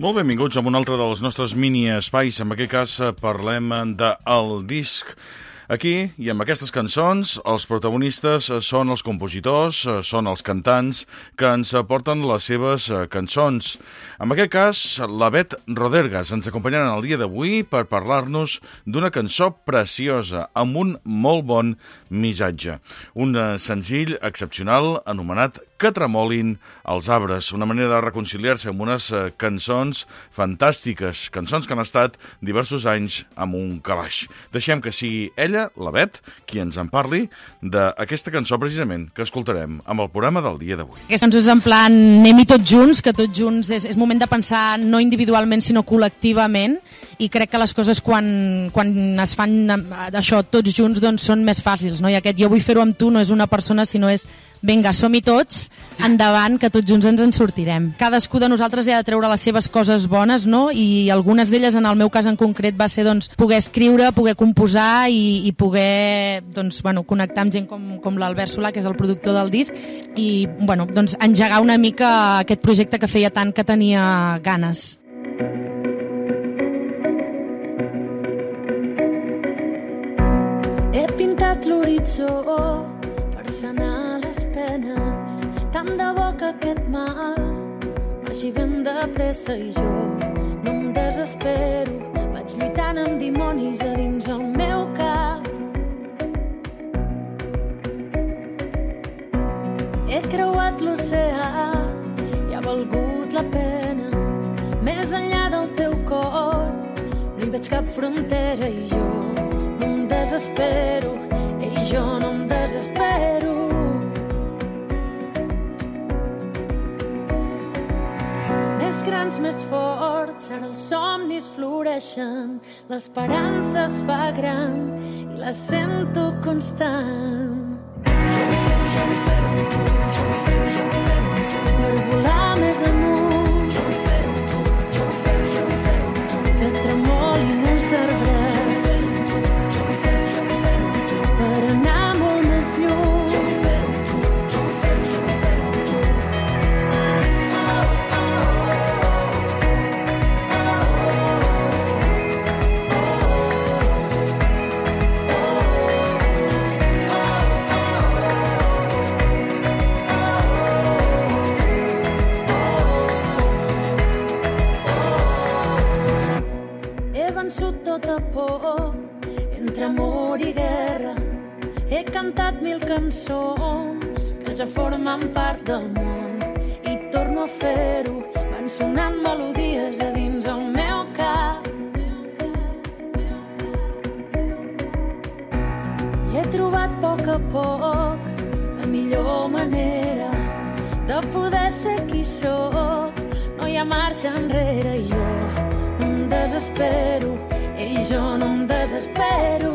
Molt benvinguts a un altre dels nostres mini-espais. En aquest cas eh, parlem de El Disc. Aquí, i amb aquestes cançons, els protagonistes eh, són els compositors, eh, són els cantants que ens aporten les seves cançons. En aquest cas, la Bet Rodergas ens acompanyaran el dia d'avui per parlar-nos d'una cançó preciosa, amb un molt bon missatge. Un senzill excepcional anomenat que tremolin els arbres, una manera de reconciliar-se amb unes eh, cançons fantàstiques, cançons que han estat diversos anys amb un calaix. Deixem que sigui ella, la Bet, qui ens en parli d'aquesta cançó precisament que escoltarem amb el programa del dia d'avui. Aquesta cançó és en plan anem-hi tots junts, que tots junts és, és moment de pensar no individualment sinó col·lectivament i crec que les coses quan, quan es fan això tots junts doncs són més fàcils, no? I aquest jo vull fer-ho amb tu no és una persona sinó és vinga, som-hi tots, endavant, que tots junts ens en sortirem. Cadascú de nosaltres ha de treure les seves coses bones, no? I algunes d'elles, en el meu cas en concret, va ser doncs, poder escriure, poder composar i, i poder doncs, bueno, connectar amb gent com, com l'Albert Solà, que és el productor del disc, i bueno, doncs, engegar una mica aquest projecte que feia tant que tenia ganes. He pintat l'horitzó per sanar tant de bo que aquest mal. Marxi ben de pressa i jo no em desespero, vaig lluitant amb dimonis a dins el meu cap. He creuat l'oceà i ha valgut la pena, més enllà del teu cor, no hi veig cap frontera i ara els somnis floreixen, l'esperança es fa gran i la sento constant. Per Vençut tota por entre amor i guerra. He cantat mil cançons que ja formen part del món i torno a fer-ho. Van sonant melodies a dins el meu cap. I he trobat a poc a poc la millor manera de poder ser qui sóc. No hi ha marxa enrere i jo desespero, i jo no em desespero.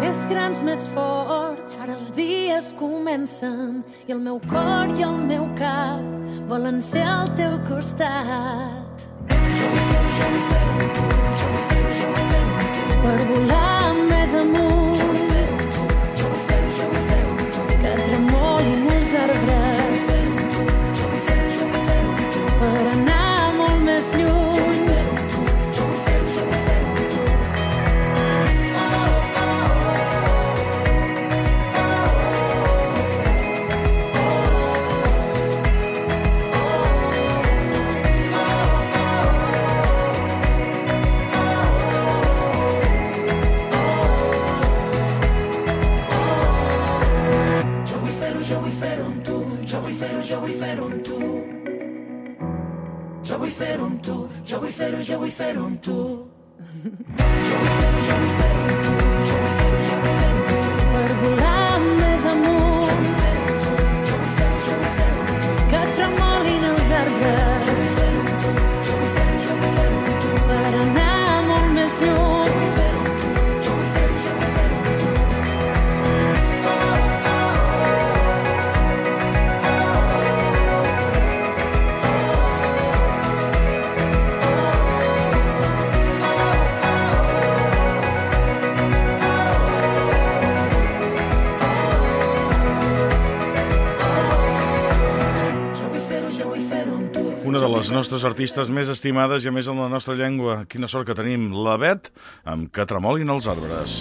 Més grans, més forts, ara els dies comencen i el meu cor i el meu cap volen ser al teu costat. Per volar Jo vull fer-ho amb tu. Jo vull fer-ho, jo vull fer-ho amb tu. Per volar les nostres artistes més estimades i a més en la nostra llengua. Quina sort que tenim. La Bet, amb que tremolin els arbres.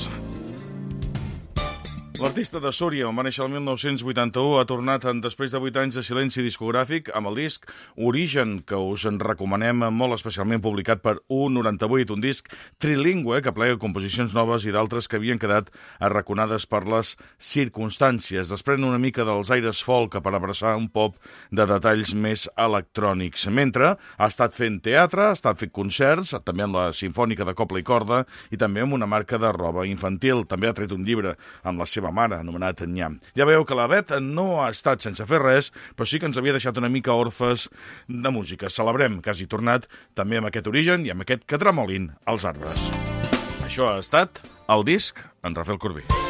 L'artista de Súria, on va néixer el 1981, ha tornat en després de 8 anys de silenci discogràfic amb el disc Origen, que us en recomanem molt especialment publicat per U98, un disc trilingüe que plega composicions noves i d'altres que havien quedat arraconades per les circumstàncies. Desprèn una mica dels aires folk per abraçar un pop de detalls més electrònics. Mentre ha estat fent teatre, ha estat fent concerts, també en la Sinfònica de Copla i Corda i també amb una marca de roba infantil. També ha tret un llibre amb la seva mare, anomenat Nyam. Ja veieu que la Bet no ha estat sense fer res, però sí que ens havia deixat una mica orfes de música. Celebrem que hagi tornat també amb aquest origen i amb aquest que tremolin els arbres. Això ha estat el disc en Rafael Corbí.